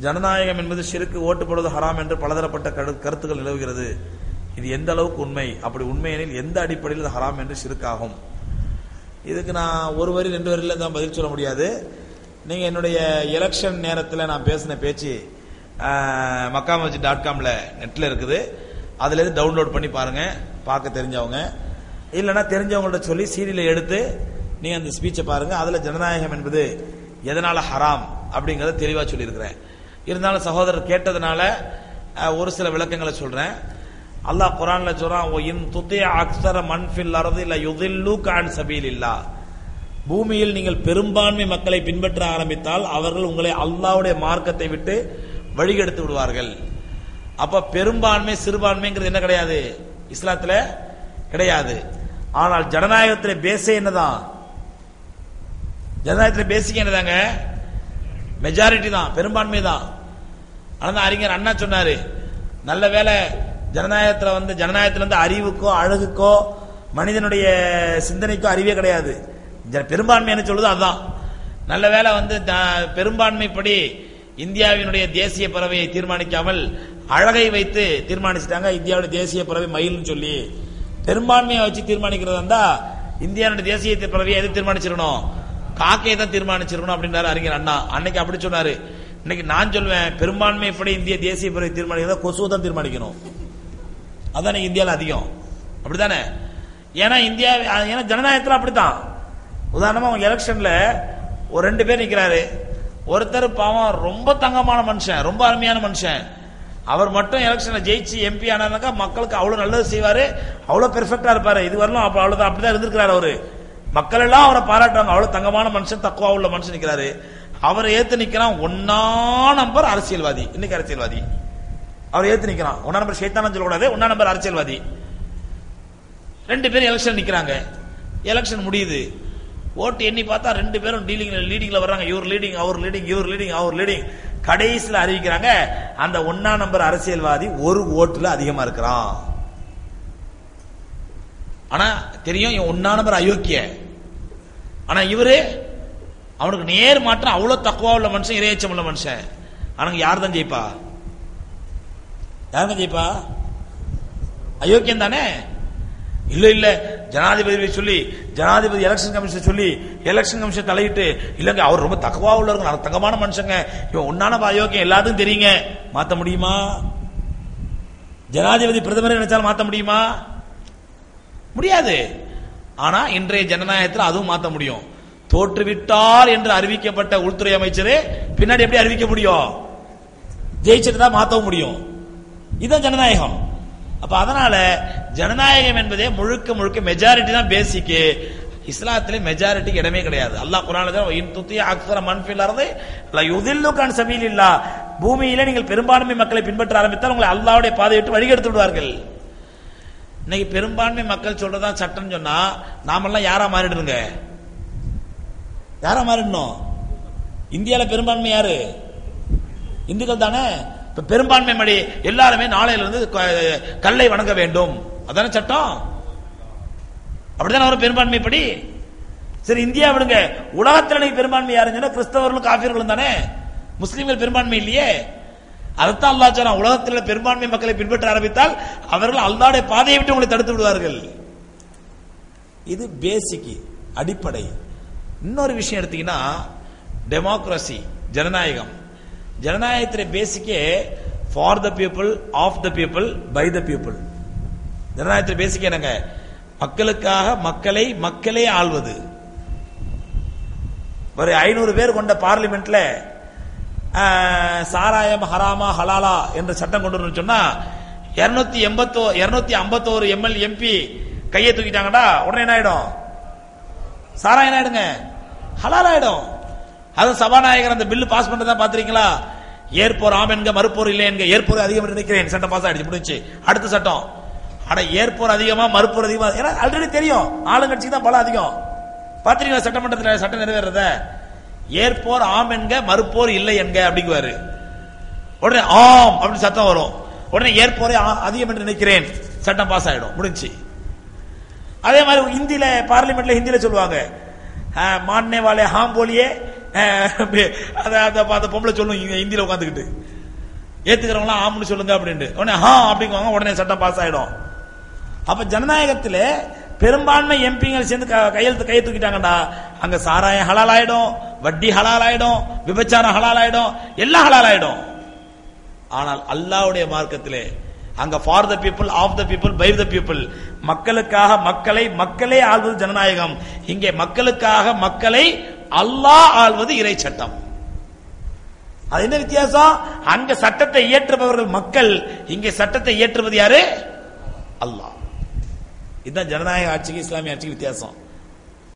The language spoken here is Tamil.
ஜனநாயகம் என்பது சிறுக்கு ஓட்டு போடுவது ஹராம் என்று பலதரப்பட்ட கரு- கருத்துக்கள் நிலவுகிறது. இது எந்த அளவுக்கு உண்மை? அப்படி உண்மையெனில் எந்த அடிப்படையில் இது ஹராம் என்று சிறுக்காகும்? இதுக்கு நான் ஒரு வரி ரெண்டு வரியில தான் பதில் சொல்ல முடியாது. நீங்கள் என்னுடைய எலெக்ஷன் நேரத்தில் நான் பேசின பேச்சு மக்காமஜி டாட் காம்ல நெட்டில் இருக்குது. அதுலேருந்து டவுன்லோட் பண்ணி பாருங்கள் பார்க்க தெரிஞ்சவங்க. இல்லைன்னா தெரிஞ்சவங்கள்ட்ட சொல்லி சீரியலை எடுத்து நீங்கள் அந்த ஸ்பீச்சை பாருங்கள் அதில் ஜனநாயகம் என்பது எதனால் ஹராம் அப்படிங்கிறத தெளிவாக சொல்லியிருக்கிறேன். இருந்தாலும் சகோதரர் கேட்டதுனால ஒரு சில விளக்கங்களை சொல்றேன். அல்லாஹ் குரான்ல சொல்றான் ஓ இன் துத்திய அக்ஸர மன் ஃபில் அர்தி ல யுதில்லூக அன் பூமியில் நீங்கள் பெரும்பான்மை மக்களை பின்பற்ற ஆரம்பித்தால் அவர்கள் உங்களை அல்லாஹ்வுடைய மார்க்கத்தை விட்டு வழிகெடுத்து விடுவார்கள். அப்ப பெரும்பான்மை சிறுபான்மைங்கிறது என்ன கிடையாது? இஸ்லாத்துல கிடையாது. ஆனால் ஜனநாயகத்தில் பேசே என்னதான்? ஜனநாயகத்தில் பேசிக்க என்னதாங்க? மெஜாரிட்டி தான் பெரும்பான்மை தான். ஆனால் தான் அறிஞர் அண்ணா சொன்னாரு நல்ல வேளை ஜனநாயகத்தில் வந்து ஜனநாயகத்தில் வந்து அறிவுக்கோ அழகுக்கோ மனிதனுடைய சிந்தனைக்கோ அறிவே கிடையாது. ஜ- பெரும்பான்மை என்ன அதுதான் நல்ல வேளை வந்து த- பெரும்பான்மைப்படி இந்தியாவினுடைய தேசிய பறவையை தீர்மானிக்காமல் அழகை வைத்து தீர்மானிச்சிட்டாங்க. இந்தியாவுடைய தேசிய பறவை மயில்னு சொல்லி. பெரும்பான்மையை வச்சு தீர்மானிக்கிறதா இருந்தா இந்தியாவுடைய தேசிய பறவையை எது தீர்மானிச்சிடணும்? காக்கையை தான் தீர்மானிச்சிருக்கணும் அப்படின்றாரு அறிஞர் அண்ணா. அன்னைக்கு அப்படி சொன்னாரு. இன்னைக்கு நான் சொல்வேன் பெரும்பான்மைப்படி இந்திய தேசிய பறவை தீர்மானிக்கிறதா கொசுவை தான் தீர்மானிக்கணும். அதான் இந்தியாவில் அதிகம். அப்படித்தானே? ஏன்னா இந்தியா ஏன்னா ஜனநாயகத்தில் அப்படித்தான். உதாரணமாக அவங்க எலெக்ஷனில் ஒரு ரெண்டு பேர் நிற்கிறாரு ஒருத்தர் பாவம் ரொம்ப தங்கமான மனுஷன் ரொம்ப அருமையான மனுஷன். அவர் மட்டும் எலெக்ஷனில் ஜெயிச்சு எம்பி ஆனாருனாக்கா மக்களுக்கு அவ்வளோ நல்லது செய்வார். அவ்வளோ பெர்ஃபெக்டாக இருப்பார். இது வரலாம் அப்போ அவ்வளோதான் அப்படி அப்படிதான் இருந்திருக்கிறார் அவர். மக்கள் எல்லாம் அவரை பாராட்டுவாங்க அவ்வளவு தங்கமான மனுஷன் தக்குவா உள்ள மனுஷன் நிக்கிறாரு. அவரை ஏத்து நிக்கிறான் ஒன்னா நம்பர் அரசியல்வாதி. இன்னைக்கு அரசியல்வாதி. அவர் ஏத்து நிக்கிறான். ஒன்னா நம்பர் ஷேத்தானம் சொல்லக்கூடாது. ஒன்னா நம்பர் அரசியல்வாதி. ரெண்டு பேரும் எலெக்ஷன் நிக்கிறாங்க. எலெக்ஷன் முடியுது. ஓட்டு எண்ணி பார்த்தா ரெண்டு பேரும் டீலிங் லீடிங்ல வர்றாங்க. இவர் லீடிங் அவர் லீடிங் இவர் லீடிங் அவர் லீடிங் கடைசியில் அறிவிக்கிறாங்க அந்த ஒன்னா நம்பர் அரசியல்வாதி ஒரு ஓட்டுல அதிகமா இருக்கிறான். ஆனா தெரியும் இவன் ஒன்னா அயோக்கிய. ஆனா இவரு அவனுக்கு நேர் மாற்றம் அவ்வளவு தக்குவா உள்ள மனுஷன் இரையச்சம் உள்ள மனுஷன். ஆனா யார் தான் ஜெயிப்பா? யாருங்க ஜெயிப்பா? அயோக்கியம் தானே? இல்ல இல்ல. ஜனாதிபதி சொல்லி ஜனாதிபதி எலெக்ஷன் கமிஷன் சொல்லி எலெக்ஷன் கமிஷன் தலையிட்டு இல்லங்க அவர் ரொம்ப தக்குவா உள்ளவங்க நல்ல தங்கமான மனுஷங்க. இவன் உன்னான அயோக்கியம் எல்லாத்துக்கும் தெரியுங்க. மாத்த முடியுமா? ஜனாதிபதி பிரதமரை நினைச்சாலும் மாத்த முடியுமா? முடியாது. ஆனா இன்றைய ஜனநாயகத்தில் அதுவும் மாத்த முடியும். தோற்றுவிட்டார் என்று அறிவிக்கப்பட்ட உள்துறை அமைச்சர் பின்னாடி எப்படி அறிவிக்க முடியும்? ஜெயிச்சிட்டு தான் மாத்தவும் முடியும். இதுதான் ஜனநாயகம். அப்ப அதனால ஜனநாயகம் என்பதே முழுக்க முழுக்க மெஜாரிட்டி தான் பேசிக்கு இஸ்லாத்திலே மெஜாரிட்டிக்கு இடமே கிடையாது. அல்லாஹ் குரான் இன் துத்திய அக்ஸர மன்ஃபில் அர்து ல யுதில்லு நீங்கள் பெரும்பான்மை மக்களை பின்பற்ற ஆரம்பித்தால் உங்களை அல்லாவுடைய பாதையிட்டு வழி வழிகெடுத்து விடுவார்கள். இன்னைக்கு பெரும்பான்மை மக்கள் சொல்றதா சட்டம் சொன்னா நாமெல்லாம் யாரா மாறிடுங்க யாரா மாறிடணும்? இந்தியாவில் பெரும்பான்மை யாரு? இந்துக்கள் தானே? இப்ப பெரும்பான்மை மடி எல்லாருமே நாளையில இருந்து க- கல்லை வணங்க வேண்டும். அதான சட்டம்? அப்படிதான் வரும் பெரும்பான்மை படி? சரி இந்தியா விடுங்க. உலகத்தில் பெரும்பான்மை பெரும்பான்மை யாருங்கன்னா கிறிஸ்தவர்களும் காபியர்களும் தானே? முஸ்லீம்கள் பெரும்பான்மை இல்லையே? அதைத்தான் அல்லா சொன்னான் உலகத்தில் பெரும்பான்மை மக்களை பின்பற்ற ஆரம்பித்தால் அவர்கள் அல்லாடைய பாதையை விட்டு உங்களை தடுத்து விடுவார்கள். இது பேசிக் அடிப்படை. இன்னொரு விஷயம் எடுத்தீங்கன்னா டெமோக்ரஸி ஜனநாயகம். ஜனநாயகத்தில் பேசிக்கே for the people of the people by the people ஜனநாயகத்தில் பேசிக் என்னங்க? மக்களுக்காக மக்களை மக்களே ஆள்வது. ஒரு ஐநூறு பேர் கொண்ட பார்லிமெண்ட்ல சாராயம் ஹராமா ஹலாலா என்ற சட்டம் கொண்டு வரணும்னு சொன்னா இருநூத்தி எண்பத்தோ இருநூத்தி ஐம்பத்தோரு எம்எல் எம்பி கையை தூக்கிட்டாங்கடா உடனே என்ன ஆயிடும்? சாராயம் ஆயிடுங்க. ஹலால் ஆயிடும். அது சபாநாயகர் அந்த பில்லு பாஸ் பண்றதா பாத்திருக்கீங்களா? ஏற்போர் ஆம் என்க மறுப்போர் இல்லை என்க ஏற்போர் அதிகம் நினைக்கிறேன். சட்டம் பாஸ் ஆயிடுச்சு முடிஞ்சு அடுத்த சட்டம். ஆனா ஏற்போர் அதிகமா மறுப்போர் அதிகமா. ஏன்னா ஆல்ரெடி தெரியும். ஆளுங்கட்சிக்கு தான் பலம் அதிகம். பாத்திருக்கீங்களா சட்டமன்றத்தில் சட்டம் நிறைவேறத? ஏற்போர் ஆம் என்க மறுப்போர் இல்லை என்க அப்படிங்குவாரு. உடனே ஆம் அப்படின்னு சத்தம் வரும். உடனே ஏற்போரே அதிகம் என்று நினைக்கிறேன். சட்டம் பாஸ் ஆகிடும் முடிஞ்சு. அதே மாதிரி ஹிந்தியில பார்லிமெண்ட்ல ஹிந்தியில சொல்லுவாங்க. மான்னே வாலே ஹாம் போலியே. அந்த பொம்பளை சொல்லும் ஹிந்தியில உட்காந்துக்கிட்டு ஏத்துக்கிறவங்களாம் ஆம்னு சொல்லுங்க அப்படின்ட்டு. உடனே ஹா அப்படிங்குவாங்க. உடனே சட்டம் பாஸ் ஆகிடும் அப்ப ஜனநாயகத்தில் பெரும்பான்மை எம்பிங்கள் சேர்ந்து கையெழுத்து கையை தூக்கிட்டாங்கடா. அங்க சாராயம் ஹலால் ஆயிடும். வட்டி ஹலால் ஆயிடும் விபச்சாரம் ஹலால் ஆயிடும் எல்லாம் ஹலால் ஆயிடும் ஆனால் அல்லாஹ்வுடைய மார்க்கத்திலே அங்க for the people of the people by the people மக்களுக்காக மக்களை மக்களே ஆள்வது ஜனநாயகம். இங்கே மக்களுக்காக மக்களை அல்லாஹ் ஆள்வது இறை சட்டம். அது என்ன வித்தியாசம்? அங்க சட்டத்தை இயற்றுபவர்கள் மக்கள் இங்கே சட்டத்தை இயற்றுவது யாரு? அல்லாஹ். இதுதான் ஜனநாயக ஆட்சிக்கு இஸ்லாமிய ஆட்சிக்கு வித்தியாசம்.